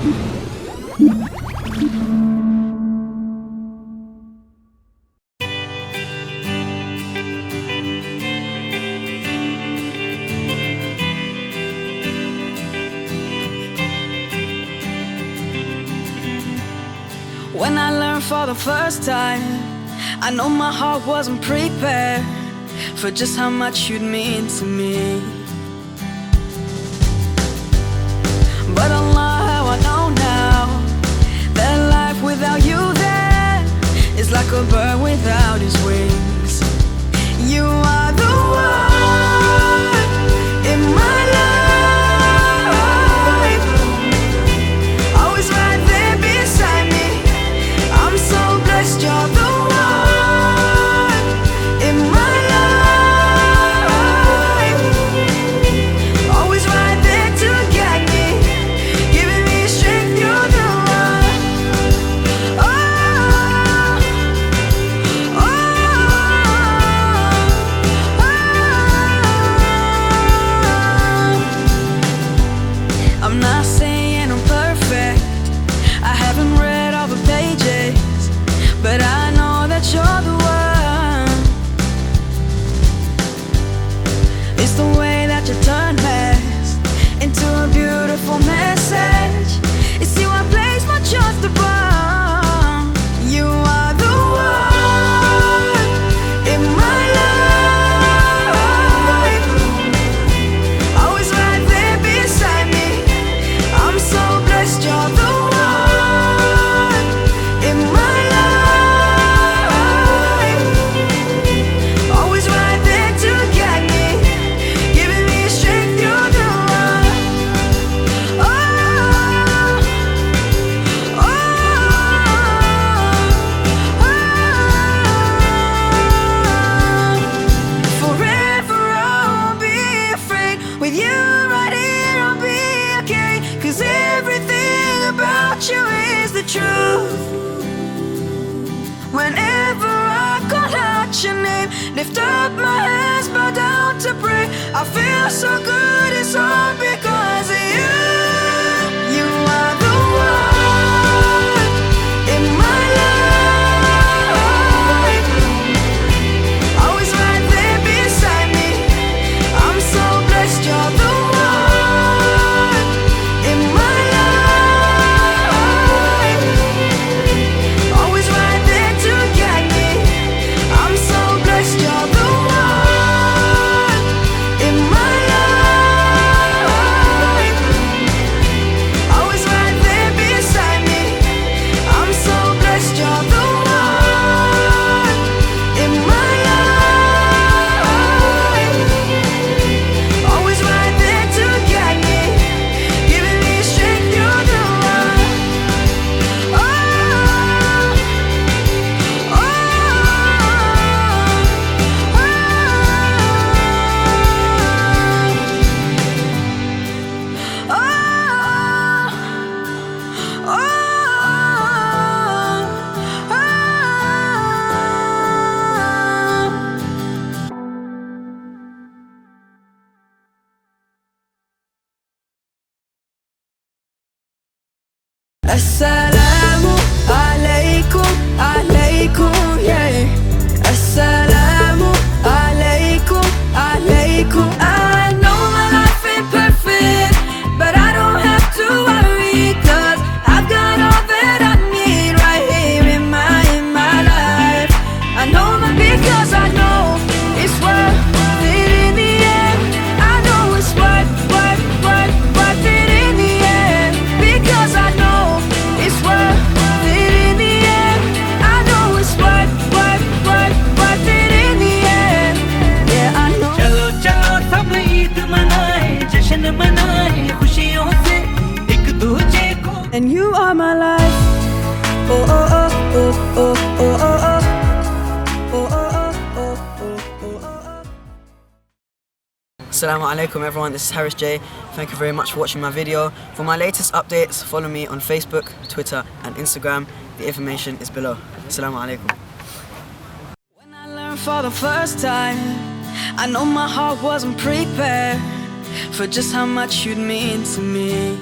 When I learned for the first time, I know my heart wasn't prepared for just how much you'd mean to me. A bird without his wings. It's the way that you turn mess into a beautiful message. It's you I place my trust upon. With you right here I'll be okay. Cause everything about you is the truth. Whenever I call out your name Lift up my hands, bow down to pray. I feel so good, it's all because Yes, life Oh, oh, oh, oh, oh, Assalamu alaikum everyone, this is Harris J. Thank you very much for watching my video. For my latest updates, follow me on Facebook, Twitter and Instagram. The information is below. Assalamu alaikum. When I learned for the first time, I know my heart wasn't prepared for just how much you'd mean to me.